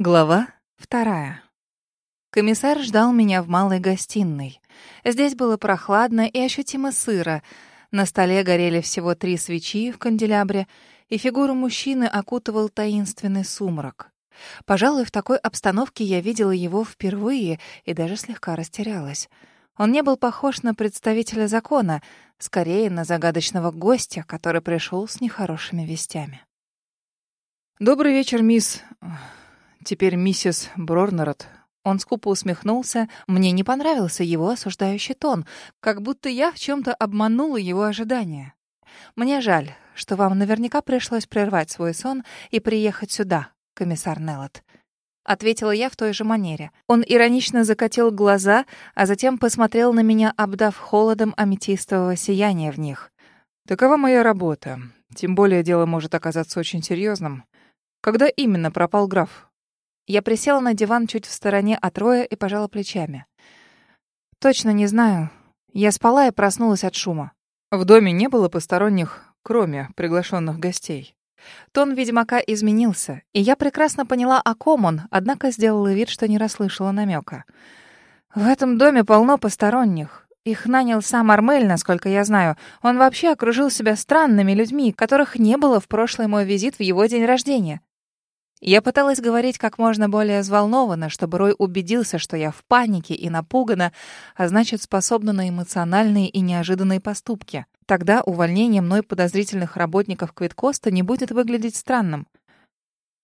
Глава вторая. Комиссар ждал меня в малой гостиной. Здесь было прохладно и ощутимо сыро. На столе горели всего три свечи в канделябре, и фигуру мужчины окутывал таинственный сумрак. Пожалуй, в такой обстановке я видела его впервые и даже слегка растерялась. Он не был похож на представителя закона, скорее на загадочного гостя, который пришел с нехорошими вестями. «Добрый вечер, мисс...» Теперь миссис Брорнерот. Он скупо усмехнулся. Мне не понравился его осуждающий тон, как будто я в чем-то обманула его ожидания. Мне жаль, что вам наверняка пришлось прервать свой сон и приехать сюда, комиссар Неллот. Ответила я в той же манере. Он иронично закатил глаза, а затем посмотрел на меня, обдав холодом аметистового сияния в них. «Такова моя работа. Тем более дело может оказаться очень серьезным. Когда именно пропал граф?» Я присела на диван чуть в стороне от Роя и пожала плечами. «Точно не знаю. Я спала и проснулась от шума. В доме не было посторонних, кроме приглашенных гостей. Тон ведьмака изменился, и я прекрасно поняла, о ком он, однако сделала вид, что не расслышала намека. В этом доме полно посторонних. Их нанял сам Армель, насколько я знаю. Он вообще окружил себя странными людьми, которых не было в прошлый мой визит в его день рождения. Я пыталась говорить как можно более взволнованно, чтобы Рой убедился, что я в панике и напугана, а значит, способна на эмоциональные и неожиданные поступки. Тогда увольнение мной подозрительных работников Квиткоста не будет выглядеть странным.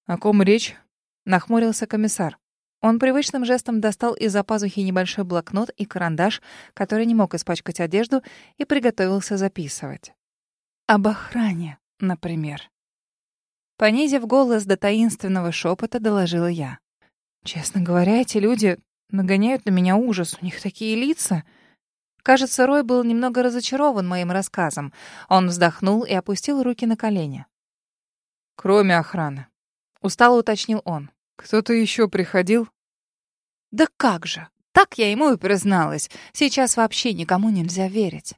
«О ком речь?» — нахмурился комиссар. Он привычным жестом достал из-за пазухи небольшой блокнот и карандаш, который не мог испачкать одежду, и приготовился записывать. «Об охране, например». Понизив голос до таинственного шепота, доложила я. «Честно говоря, эти люди нагоняют на меня ужас. У них такие лица». Кажется, Рой был немного разочарован моим рассказом. Он вздохнул и опустил руки на колени. «Кроме охраны», — устало уточнил он. «Кто-то еще приходил?» «Да как же! Так я ему и призналась. Сейчас вообще никому нельзя верить».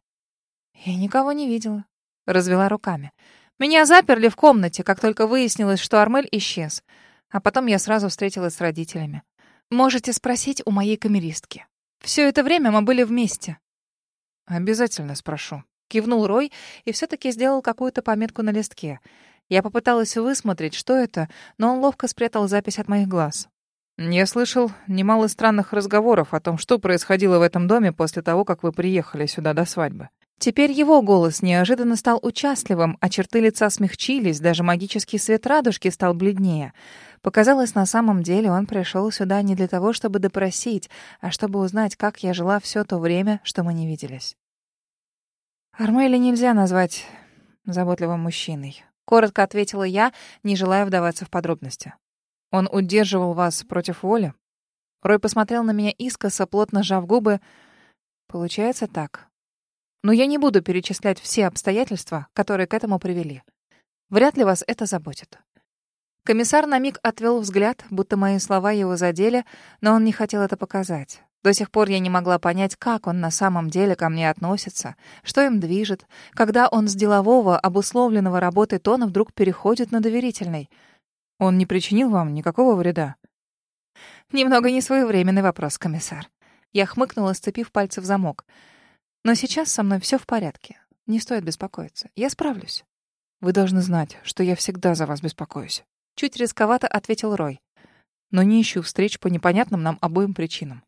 «Я никого не видела», — развела руками. Меня заперли в комнате, как только выяснилось, что Армель исчез. А потом я сразу встретилась с родителями. Можете спросить у моей камеристки. Все это время мы были вместе. Обязательно спрошу. Кивнул Рой и все-таки сделал какую-то пометку на листке. Я попыталась высмотреть, что это, но он ловко спрятал запись от моих глаз. Я слышал немало странных разговоров о том, что происходило в этом доме после того, как вы приехали сюда до свадьбы. Теперь его голос неожиданно стал участливым, а черты лица смягчились, даже магический свет радужки стал бледнее. Показалось, на самом деле он пришел сюда не для того, чтобы допросить, а чтобы узнать, как я жила все то время, что мы не виделись. «Армеля нельзя назвать заботливым мужчиной», — коротко ответила я, не желая вдаваться в подробности. «Он удерживал вас против воли?» Рой посмотрел на меня искоса, плотно сжав губы. «Получается так. Но я не буду перечислять все обстоятельства, которые к этому привели. Вряд ли вас это заботит. Комиссар на миг отвел взгляд, будто мои слова его задели, но он не хотел это показать. До сих пор я не могла понять, как он на самом деле ко мне относится, что им движет, когда он с делового, обусловленного работой тона вдруг переходит на доверительный. Он не причинил вам никакого вреда? Немного несвоевременный вопрос, комиссар. Я хмыкнула, сцепив пальцы в замок. Но сейчас со мной все в порядке. Не стоит беспокоиться. Я справлюсь. Вы должны знать, что я всегда за вас беспокоюсь. Чуть рисковато ответил Рой. Но не ищу встреч по непонятным нам обоим причинам.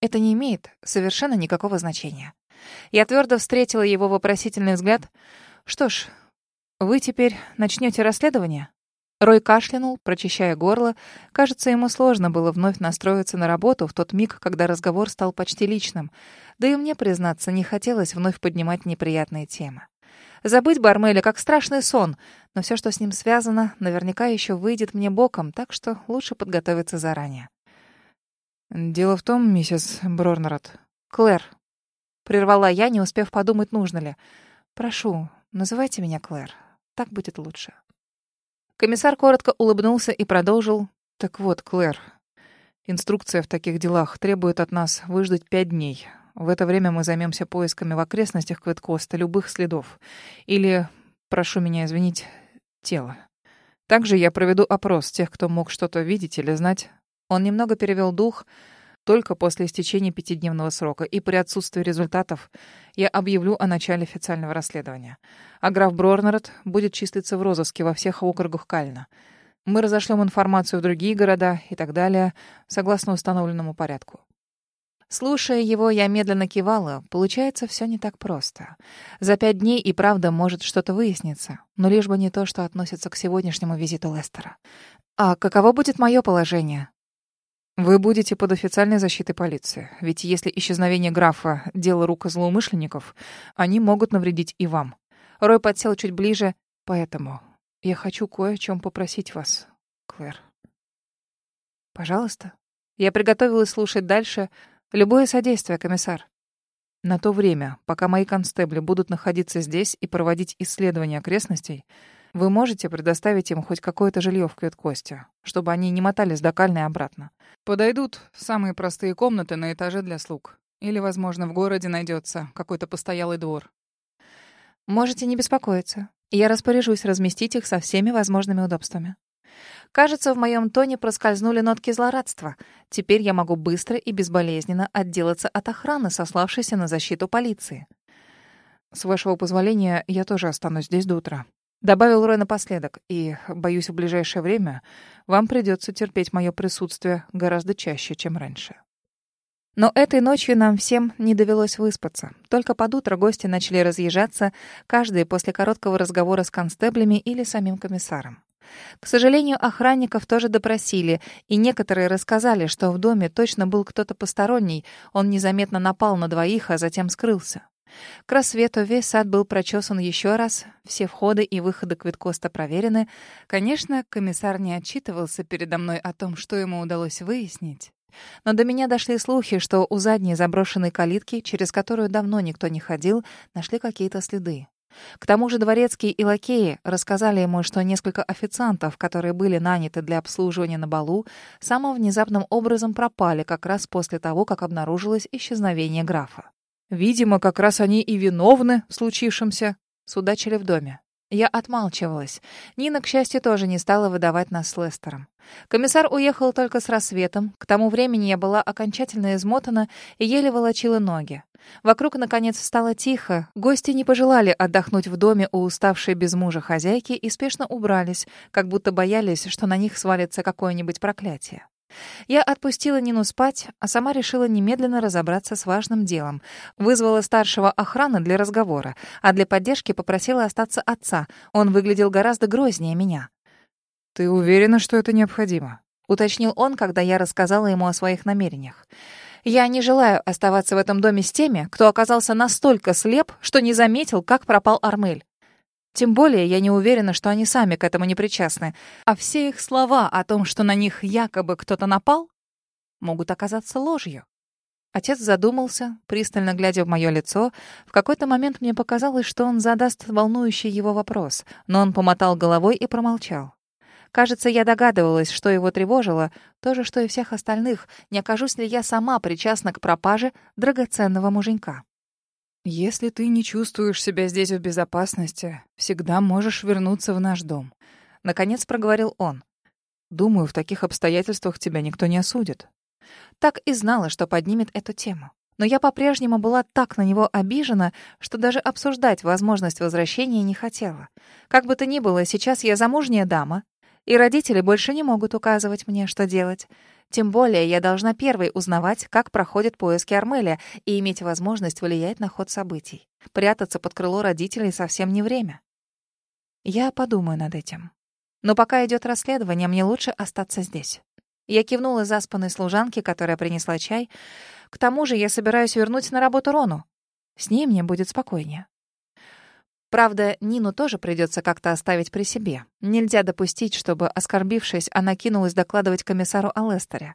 Это не имеет совершенно никакого значения. Я твердо встретила его вопросительный взгляд. Что ж, вы теперь начнете расследование? Рой кашлянул, прочищая горло. Кажется, ему сложно было вновь настроиться на работу в тот миг, когда разговор стал почти личным. Да и мне, признаться, не хотелось вновь поднимать неприятные темы. Забыть Бармеля как страшный сон, но все, что с ним связано, наверняка еще выйдет мне боком, так что лучше подготовиться заранее. «Дело в том, миссис Брорнерот...» «Клэр», — прервала я, не успев подумать, нужно ли. «Прошу, называйте меня Клэр. Так будет лучше». Комиссар коротко улыбнулся и продолжил. «Так вот, Клэр, инструкция в таких делах требует от нас выждать пять дней. В это время мы займемся поисками в окрестностях Квиткоста любых следов. Или, прошу меня извинить, тела. Также я проведу опрос тех, кто мог что-то видеть или знать. Он немного перевел дух, только после истечения пятидневного срока, и при отсутствии результатов я объявлю о начале официального расследования. А граф Брорнерот будет числиться в розыске во всех округах Кальна. Мы разошлем информацию в другие города и так далее, согласно установленному порядку. Слушая его, я медленно кивала. Получается, все не так просто. За пять дней и правда может что-то выясниться. Но лишь бы не то, что относится к сегодняшнему визиту Лестера. А каково будет мое положение? Вы будете под официальной защитой полиции. Ведь если исчезновение графа — дело рук злоумышленников, они могут навредить и вам. Рой подсел чуть ближе, поэтому я хочу кое о чем попросить вас, Клэр. Пожалуйста. Я приготовилась слушать дальше. Любое содействие, комиссар. На то время, пока мои констебли будут находиться здесь и проводить исследования окрестностей, вы можете предоставить им хоть какое-то жилье в Кветкосте, чтобы они не мотались до Кальны обратно. Подойдут самые простые комнаты на этаже для слуг. Или, возможно, в городе найдется какой-то постоялый двор. Можете не беспокоиться. Я распоряжусь разместить их со всеми возможными удобствами. Кажется, в моем тоне проскользнули нотки злорадства. Теперь я могу быстро и безболезненно отделаться от охраны, сославшейся на защиту полиции. С вашего позволения, я тоже останусь здесь до утра. Добавил Рой напоследок, и, боюсь, в ближайшее время вам придется терпеть мое присутствие гораздо чаще, чем раньше. Но этой ночью нам всем не довелось выспаться. Только под утро гости начали разъезжаться, каждый после короткого разговора с констеблями или самим комиссаром. К сожалению, охранников тоже допросили, и некоторые рассказали, что в доме точно был кто-то посторонний, он незаметно напал на двоих, а затем скрылся. К рассвету весь сад был прочесан еще раз, все входы и выходы Квиткоста проверены. Конечно, комиссар не отчитывался передо мной о том, что ему удалось выяснить. Но до меня дошли слухи, что у задней заброшенной калитки, через которую давно никто не ходил, нашли какие-то следы. К тому же дворецкие и лакеи рассказали ему, что несколько официантов, которые были наняты для обслуживания на балу, самым внезапным образом пропали как раз после того, как обнаружилось исчезновение графа. Видимо, как раз они и виновны в случившемся, судачили в доме. Я отмалчивалась. Нина, к счастью, тоже не стала выдавать нас с Лестером. Комиссар уехал только с рассветом. К тому времени я была окончательно измотана и еле волочила ноги. Вокруг, наконец, стало тихо. Гости не пожелали отдохнуть в доме у уставшей без мужа хозяйки и спешно убрались, как будто боялись, что на них свалится какое-нибудь проклятие. Я отпустила Нину спать, а сама решила немедленно разобраться с важным делом. Вызвала старшего охраны для разговора, а для поддержки попросила остаться отца. Он выглядел гораздо грознее меня. «Ты уверена, что это необходимо?» — уточнил он, когда я рассказала ему о своих намерениях. «Я не желаю оставаться в этом доме с теми, кто оказался настолько слеп, что не заметил, как пропал Армель. Тем более я не уверена, что они сами к этому не причастны. А все их слова о том, что на них якобы кто-то напал, могут оказаться ложью. Отец задумался, пристально глядя в мое лицо. В какой-то момент мне показалось, что он задаст волнующий его вопрос, но он помотал головой и промолчал. Кажется, я догадывалась, что его тревожило, то же, что и всех остальных, не окажусь ли я сама причастна к пропаже драгоценного муженька. «Если ты не чувствуешь себя здесь в безопасности, всегда можешь вернуться в наш дом», — наконец проговорил он. «Думаю, в таких обстоятельствах тебя никто не осудит». Так и знала, что поднимет эту тему. Но я по-прежнему была так на него обижена, что даже обсуждать возможность возвращения не хотела. Как бы то ни было, сейчас я замужняя дама, и родители больше не могут указывать мне, что делать. Тем более я должна первой узнавать, как проходят поиски Армеля и иметь возможность влиять на ход событий. Прятаться под крыло родителей совсем не время. Я подумаю над этим. Но пока идет расследование, мне лучше остаться здесь. Я кивнула заспанной служанке, которая принесла чай. К тому же я собираюсь вернуть на работу Рону. С ней мне будет спокойнее. Правда, Нину тоже придется как-то оставить при себе. Нельзя допустить, чтобы, оскорбившись, она кинулась докладывать комиссару о Лестере.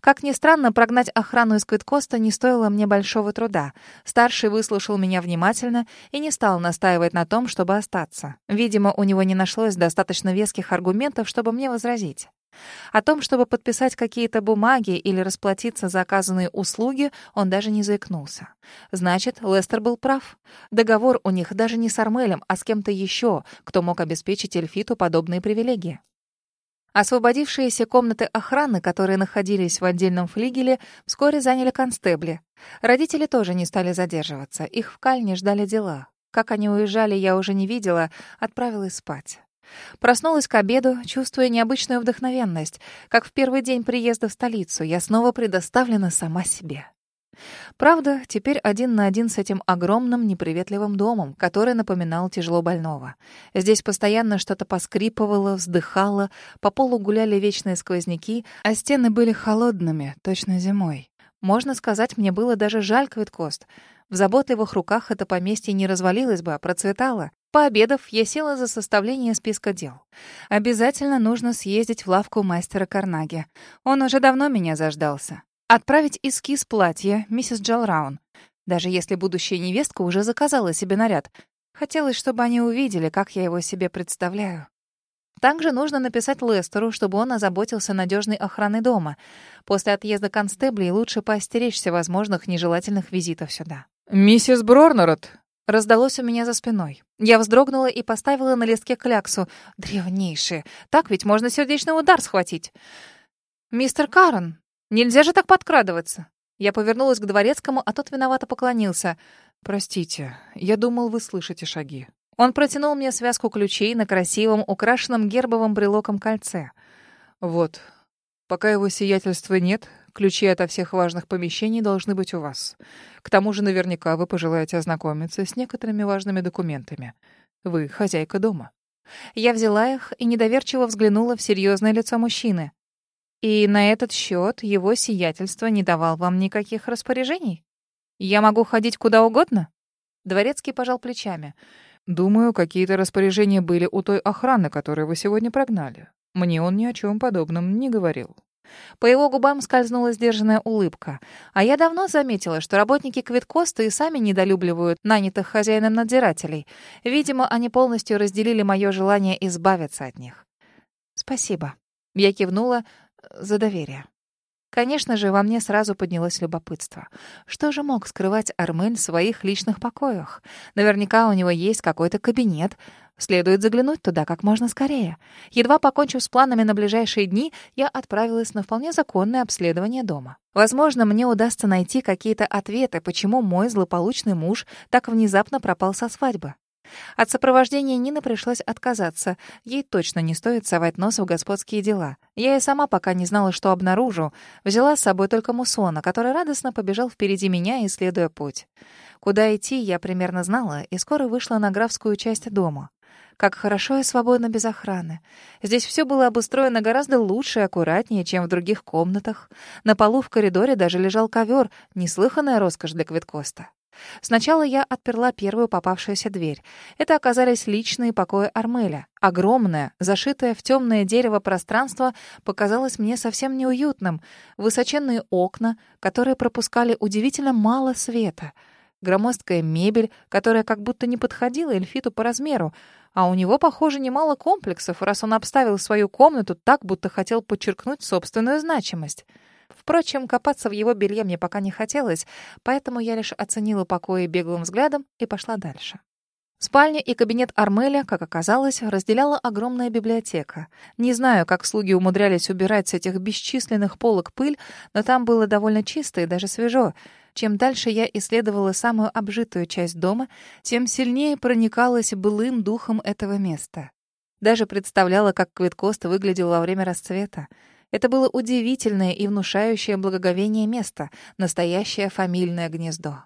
Как ни странно, прогнать охрану из Квиткоста не стоило мне большого труда. Старший выслушал меня внимательно и не стал настаивать на том, чтобы остаться. Видимо, у него не нашлось достаточно веских аргументов, чтобы мне возразить. О том, чтобы подписать какие-то бумаги или расплатиться за оказанные услуги, он даже не заикнулся. Значит, Лестер был прав. Договор у них даже не с Армелем, а с кем-то еще, кто мог обеспечить Эльфиту подобные привилегии. Освободившиеся комнаты охраны, которые находились в отдельном флигеле, вскоре заняли констебли. Родители тоже не стали задерживаться, их в Кальне ждали дела. Как они уезжали, я уже не видела, отправилась спать. Проснулась к обеду, чувствуя необычную вдохновенность. Как в первый день приезда в столицу, я снова предоставлена сама себе. Правда, теперь один на один с этим огромным неприветливым домом, который напоминал тяжело больного. Здесь постоянно что-то поскрипывало, вздыхало, по полу гуляли вечные сквозняки, а стены были холодными, точно зимой. Можно сказать, мне было даже жаль Квиткост. В заботливых руках это поместье не развалилось бы, а процветало. Пообедав, я села за составление списка дел. Обязательно нужно съездить в лавку мастера Карнаги. Он уже давно меня заждался. Отправить эскиз платья миссис Джалраун. Даже если будущая невестка уже заказала себе наряд. Хотелось, чтобы они увидели, как я его себе представляю. Также нужно написать Лестеру, чтобы он озаботился надежной охраной дома. После отъезда констеблей лучше поостеречься возможных нежелательных визитов сюда. «Миссис Брорнерот!» Раздалось у меня за спиной. Я вздрогнула и поставила на листке кляксу. Древнейшие. Так ведь можно сердечный удар схватить. «Мистер Карен, Нельзя же так подкрадываться. Я повернулась к дворецкому, а тот виновато поклонился. Простите, я думал, вы слышите шаги. Он протянул мне связку ключей на красивом, украшенном гербовым брелоком кольце. Вот. Пока его сиятельства нет, ключи ото всех важных помещений должны быть у вас. К тому же наверняка вы пожелаете ознакомиться с некоторыми важными документами. Вы хозяйка дома. Я взяла их и недоверчиво взглянула в серьезное лицо мужчины. И на этот счет его сиятельство не давал вам никаких распоряжений? Я могу ходить куда угодно? Дворецкий пожал плечами. Думаю, какие-то распоряжения были у той охраны, которую вы сегодня прогнали. Мне он ни о чем подобном не говорил. По его губам скользнула сдержанная улыбка. А я давно заметила, что работники Квиткоста и сами недолюбливают нанятых хозяином надзирателей. Видимо, они полностью разделили мое желание избавиться от них. «Спасибо». Я кивнула, за доверие. Конечно же, во мне сразу поднялось любопытство. Что же мог скрывать Армель в своих личных покоях? Наверняка у него есть какой-то кабинет. Следует заглянуть туда как можно скорее. Едва покончив с планами на ближайшие дни, я отправилась на вполне законное обследование дома. Возможно, мне удастся найти какие-то ответы, почему мой злополучный муж так внезапно пропал со свадьбы. От сопровождения Нины пришлось отказаться. Ей точно не стоит совать нос в господские дела. Я и сама пока не знала, что обнаружу. Взяла с собой только Мусона, который радостно побежал впереди меня, исследуя путь. Куда идти, я примерно знала, и скоро вышла на графскую часть дома. Как хорошо и свободно без охраны. Здесь все было обустроено гораздо лучше и аккуратнее, чем в других комнатах. На полу в коридоре даже лежал ковер, неслыханная роскошь для Квиткоста. Сначала я отперла первую попавшуюся дверь. Это оказались личные покои Армеля. Огромное, зашитое в темное дерево пространство показалось мне совсем неуютным. Высоченные окна, которые пропускали удивительно мало света. Громоздкая мебель, которая как будто не подходила Эльфиту по размеру. А у него, похоже, немало комплексов, раз он обставил свою комнату так, будто хотел подчеркнуть собственную значимость. Впрочем, копаться в его белье мне пока не хотелось, поэтому я лишь оценила покои беглым взглядом и пошла дальше. Спальня и кабинет Армеля, как оказалось, разделяла огромная библиотека. Не знаю, как слуги умудрялись убирать с этих бесчисленных полок пыль, но там было довольно чисто и даже свежо. Чем дальше я исследовала самую обжитую часть дома, тем сильнее проникалась былым духом этого места. Даже представляла, как Квиткост выглядел во время расцвета. Это было удивительное и внушающее благоговение место, настоящее фамильное гнездо.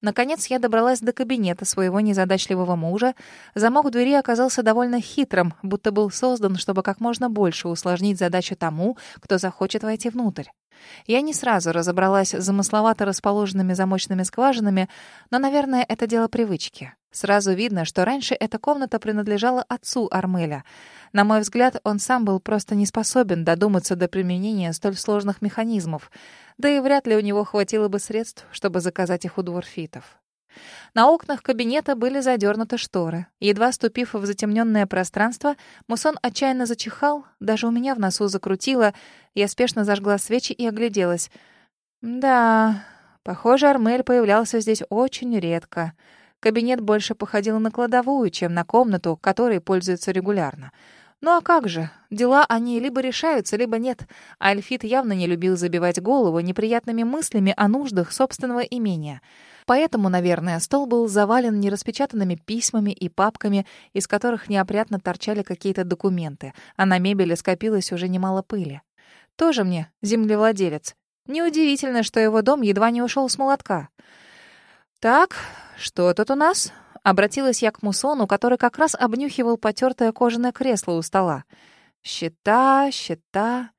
Наконец я добралась до кабинета своего незадачливого мужа. Замок двери оказался довольно хитрым, будто был создан, чтобы как можно больше усложнить задачу тому, кто захочет войти внутрь. Я не сразу разобралась с замысловато расположенными замочными скважинами, но, наверное, это дело привычки. Сразу видно, что раньше эта комната принадлежала отцу Армеля. На мой взгляд, он сам был просто не способен додуматься до применения столь сложных механизмов, да и вряд ли у него хватило бы средств, чтобы заказать их у дворфитов. На окнах кабинета были задернуты шторы. Едва ступив в затемненное пространство, Мусон отчаянно зачихал, даже у меня в носу закрутило. Я спешно зажгла свечи и огляделась. Да, похоже, Армель появлялся здесь очень редко. Кабинет больше походил на кладовую, чем на комнату, которой пользуется регулярно. Ну а как же? Дела они либо решаются, либо нет. А Альфит явно не любил забивать голову неприятными мыслями о нуждах собственного имения. Поэтому, наверное, стол был завален нераспечатанными письмами и папками, из которых неопрятно торчали какие-то документы, а на мебели скопилось уже немало пыли. Тоже мне землевладелец. Неудивительно, что его дом едва не ушел с молотка. «Так, что тут у нас?» Обратилась я к Мусону, который как раз обнюхивал потертое кожаное кресло у стола. «Счета, счета...»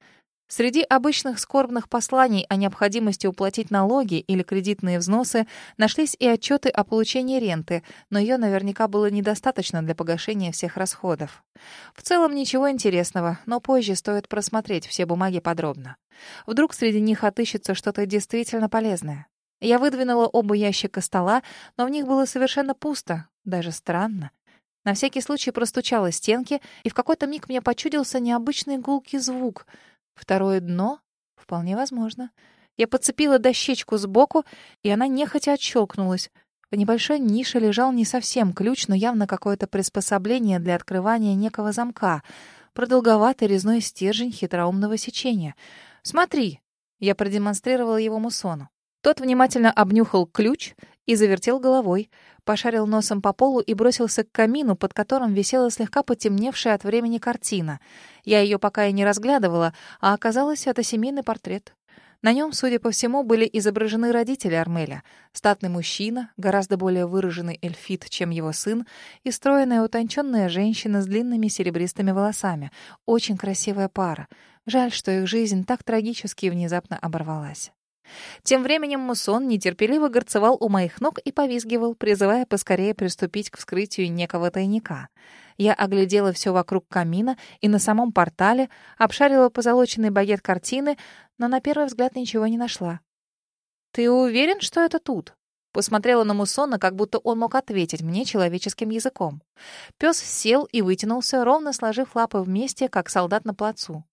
Среди обычных скорбных посланий о необходимости уплатить налоги или кредитные взносы нашлись и отчеты о получении ренты, но ее наверняка было недостаточно для погашения всех расходов. В целом ничего интересного, но позже стоит просмотреть все бумаги подробно. Вдруг среди них отыщется что-то действительно полезное. Я выдвинула оба ящика стола, но в них было совершенно пусто, даже странно. На всякий случай простучала стенки, и в какой-то миг мне почудился необычный гулкий звук. Второе дно? Вполне возможно. Я подцепила дощечку сбоку, и она нехотя отщелкнулась. В небольшой нише лежал не совсем ключ, но явно какое-то приспособление для открывания некого замка. Продолговатый резной стержень хитроумного сечения. «Смотри!» Я продемонстрировала его Мусону. Тот внимательно обнюхал ключ и завертел головой, пошарил носом по полу и бросился к камину, под которым висела слегка потемневшая от времени картина. Я ее пока и не разглядывала, а оказалось, это семейный портрет. На нем, судя по всему, были изображены родители Армеля. Статный мужчина, гораздо более выраженный эльфит, чем его сын, и стройная утонченная женщина с длинными серебристыми волосами. Очень красивая пара. Жаль, что их жизнь так трагически и внезапно оборвалась. Тем временем Мусон нетерпеливо горцевал у моих ног и повизгивал, призывая поскорее приступить к вскрытию некого тайника. Я оглядела все вокруг камина и на самом портале, обшарила позолоченный багет картины, но на первый взгляд ничего не нашла. «Ты уверен, что это тут?» Посмотрела на Мусона, как будто он мог ответить мне человеческим языком. Пес сел и вытянулся, ровно сложив лапы вместе, как солдат на плацу.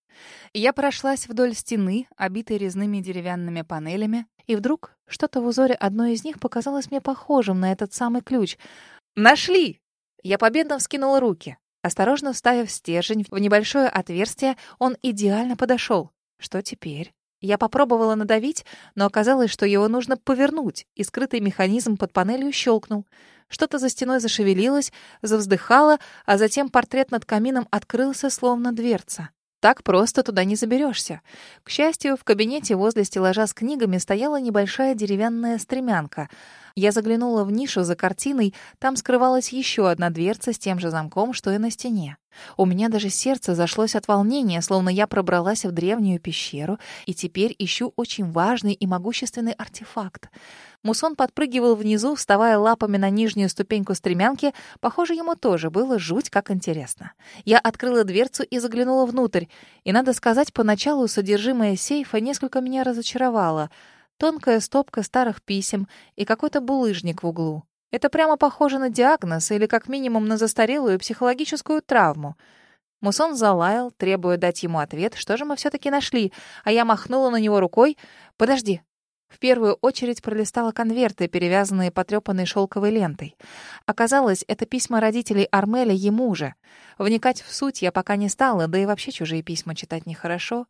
Я прошлась вдоль стены, обитой резными деревянными панелями, и вдруг что-то в узоре одной из них показалось мне похожим на этот самый ключ. «Нашли!» Я победно вскинула руки. Осторожно вставив стержень в небольшое отверстие, он идеально подошел. Что теперь? Я попробовала надавить, но оказалось, что его нужно повернуть, и скрытый механизм под панелью щелкнул. Что-то за стеной зашевелилось, завздыхало, а затем портрет над камином открылся, словно дверца. Так просто туда не заберешься. К счастью, в кабинете возле стеллажа с книгами стояла небольшая деревянная стремянка. Я заглянула в нишу за картиной, там скрывалась еще одна дверца с тем же замком, что и на стене. У меня даже сердце зашлось от волнения, словно я пробралась в древнюю пещеру и теперь ищу очень важный и могущественный артефакт. Мусон подпрыгивал внизу, вставая лапами на нижнюю ступеньку стремянки. Похоже, ему тоже было жуть как интересно. Я открыла дверцу и заглянула внутрь. И, надо сказать, поначалу содержимое сейфа несколько меня разочаровало. Тонкая стопка старых писем и какой-то булыжник в углу. Это прямо похоже на диагноз или как минимум на застарелую психологическую травму. Мусон залаял, требуя дать ему ответ, что же мы все-таки нашли, а я махнула на него рукой. «Подожди, в первую очередь пролистала конверты, перевязанные потрепанной шелковой лентой. Оказалось, это письма родителей Армеля ему же. Вникать в суть я пока не стала, да и вообще чужие письма читать нехорошо.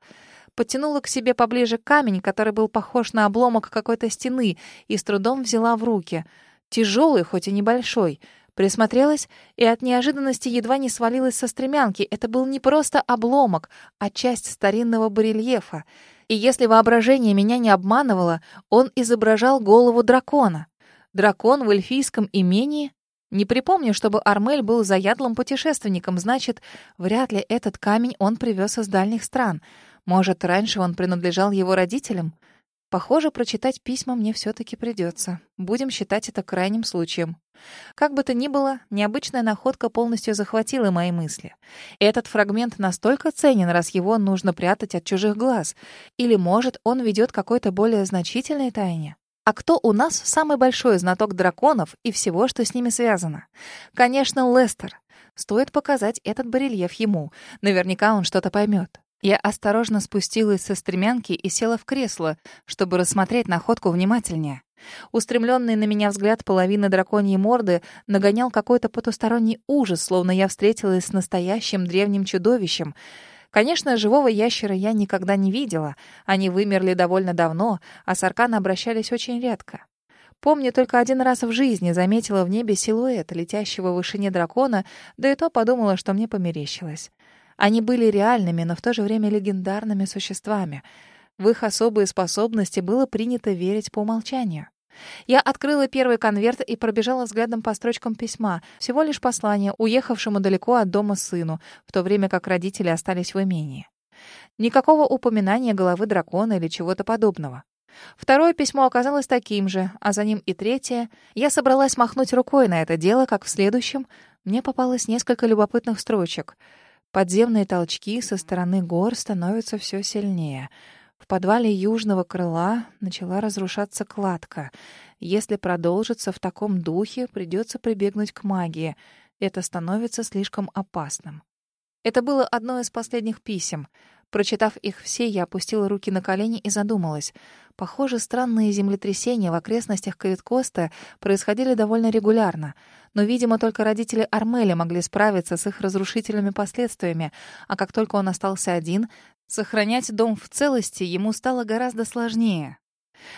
Подтянула к себе поближе камень, который был похож на обломок какой-то стены, и с трудом взяла в руки. Тяжелый, хоть и небольшой. Присмотрелась и от неожиданности едва не свалилась со стремянки. Это был не просто обломок, а часть старинного барельефа. И если воображение меня не обманывало, он изображал голову дракона. Дракон в эльфийском имении? Не припомню, чтобы Армель был заядлым путешественником, значит, вряд ли этот камень он привез из дальних стран. Может, раньше он принадлежал его родителям? Похоже, прочитать письма мне все-таки придется. Будем считать это крайним случаем. Как бы то ни было, необычная находка полностью захватила мои мысли. Этот фрагмент настолько ценен, раз его нужно прятать от чужих глаз. Или, может, он ведет какой-то более значительной тайне? А кто у нас самый большой знаток драконов и всего, что с ними связано? Конечно, Лестер. Стоит показать этот барельеф ему. Наверняка он что-то поймет. Я осторожно спустилась со стремянки и села в кресло, чтобы рассмотреть находку внимательнее. Устремленный на меня взгляд половины драконьей морды нагонял какой-то потусторонний ужас, словно я встретилась с настоящим древним чудовищем. Конечно, живого ящера я никогда не видела. Они вымерли довольно давно, а с аркана обращались очень редко. Помню, только один раз в жизни заметила в небе силуэт летящего в вышине дракона, да и то подумала, что мне померещилось. Они были реальными, но в то же время легендарными существами. В их особые способности было принято верить по умолчанию. Я открыла первый конверт и пробежала взглядом по строчкам письма. Всего лишь послание, уехавшему далеко от дома сыну, в то время как родители остались в имении. Никакого упоминания головы дракона или чего-то подобного. Второе письмо оказалось таким же, а за ним и третье. Я собралась махнуть рукой на это дело, как в следующем мне попалось несколько любопытных строчек. Подземные толчки со стороны гор становятся все сильнее. В подвале южного крыла начала разрушаться кладка. Если продолжится в таком духе, придется прибегнуть к магии. Это становится слишком опасным. Это было одно из последних писем. Прочитав их все, я опустила руки на колени и задумалась. Похоже, странные землетрясения в окрестностях Кавиткоста происходили довольно регулярно. Но, видимо, только родители Армели могли справиться с их разрушительными последствиями, а как только он остался один, сохранять дом в целости ему стало гораздо сложнее.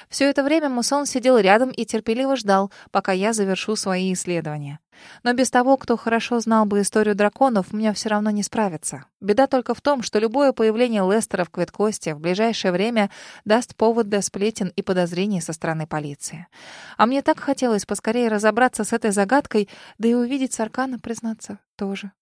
Все это время Мусон сидел рядом и терпеливо ждал, пока я завершу свои исследования. Но без того, кто хорошо знал бы историю драконов, мне все равно не справиться. Беда только в том, что любое появление Лестера в Кветкосте в ближайшее время даст повод для сплетен и подозрений со стороны полиции. А мне так хотелось поскорее разобраться с этой загадкой, да и увидеть Саркана, признаться, тоже.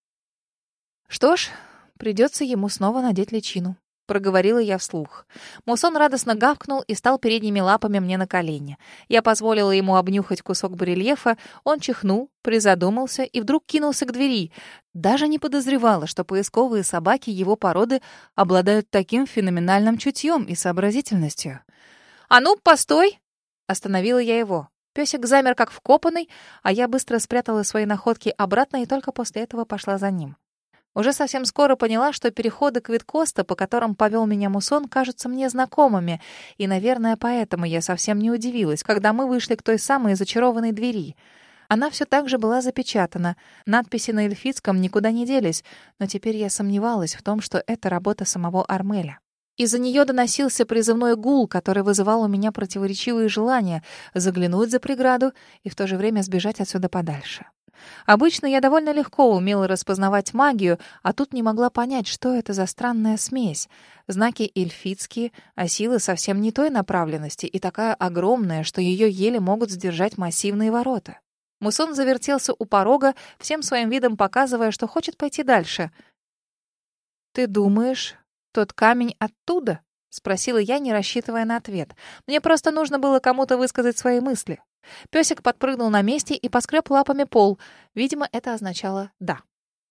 Что ж, придется ему снова надеть личину проговорила я вслух. Мусон радостно гавкнул и стал передними лапами мне на колени. Я позволила ему обнюхать кусок барельефа, он чихнул, призадумался и вдруг кинулся к двери. Даже не подозревала, что поисковые собаки его породы обладают таким феноменальным чутьем и сообразительностью. «А ну, постой!» — остановила я его. Песик замер как вкопанный, а я быстро спрятала свои находки обратно и только после этого пошла за ним. Уже совсем скоро поняла, что переходы Квиткоста, по которым повел меня Мусон, кажутся мне знакомыми, и, наверное, поэтому я совсем не удивилась, когда мы вышли к той самой зачарованной двери. Она все так же была запечатана, надписи на эльфийском никуда не делись, но теперь я сомневалась в том, что это работа самого Армеля. Из-за нее доносился призывной гул, который вызывал у меня противоречивые желания заглянуть за преграду и в то же время сбежать отсюда подальше. Обычно я довольно легко умела распознавать магию, а тут не могла понять, что это за странная смесь. Знаки эльфитские, а силы совсем не той направленности и такая огромная, что ее еле могут сдержать массивные ворота. Мусон завертелся у порога, всем своим видом показывая, что хочет пойти дальше. «Ты думаешь, тот камень оттуда?» — спросила я, не рассчитывая на ответ. Мне просто нужно было кому-то высказать свои мысли. Песик подпрыгнул на месте и поскреб лапами пол. Видимо, это означало «да».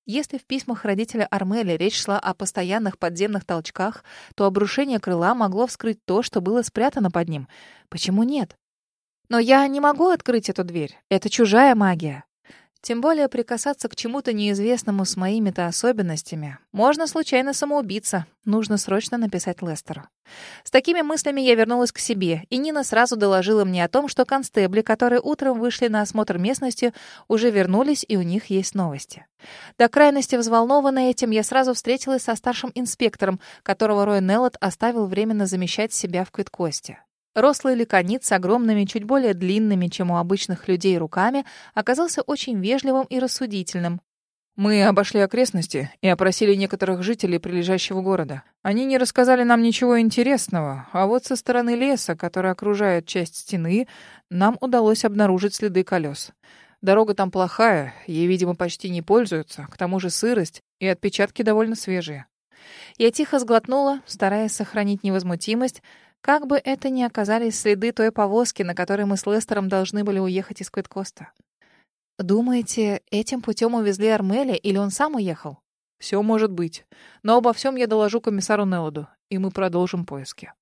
Если в письмах родителя Армели речь шла о постоянных подземных толчках, то обрушение крыла могло вскрыть то, что было спрятано под ним. Почему нет? Но я не могу открыть эту дверь. Это чужая магия. Тем более прикасаться к чему-то неизвестному с моими-то особенностями. Можно случайно самоубиться. Нужно срочно написать Лестеру. С такими мыслями я вернулась к себе, и Нина сразу доложила мне о том, что констебли, которые утром вышли на осмотр местности, уже вернулись, и у них есть новости. До крайности взволнованная этим, я сразу встретилась со старшим инспектором, которого Рой Неллот оставил временно замещать себя в Квиткосте. Рослый ликонит с огромными, чуть более длинными, чем у обычных людей, руками оказался очень вежливым и рассудительным. Мы обошли окрестности и опросили некоторых жителей прилежащего города. Они не рассказали нам ничего интересного, а вот со стороны леса, который окружает часть стены, нам удалось обнаружить следы колес. Дорога там плохая, ей, видимо, почти не пользуются, к тому же сырость и отпечатки довольно свежие. Я тихо сглотнула, стараясь сохранить невозмутимость, как бы это ни оказались следы той повозки, на которой мы с Лестером должны были уехать из Квиткоста. Думаете, этим путем увезли Армеля или он сам уехал? Все может быть. Но обо всем я доложу комиссару Нелоду, и мы продолжим поиски.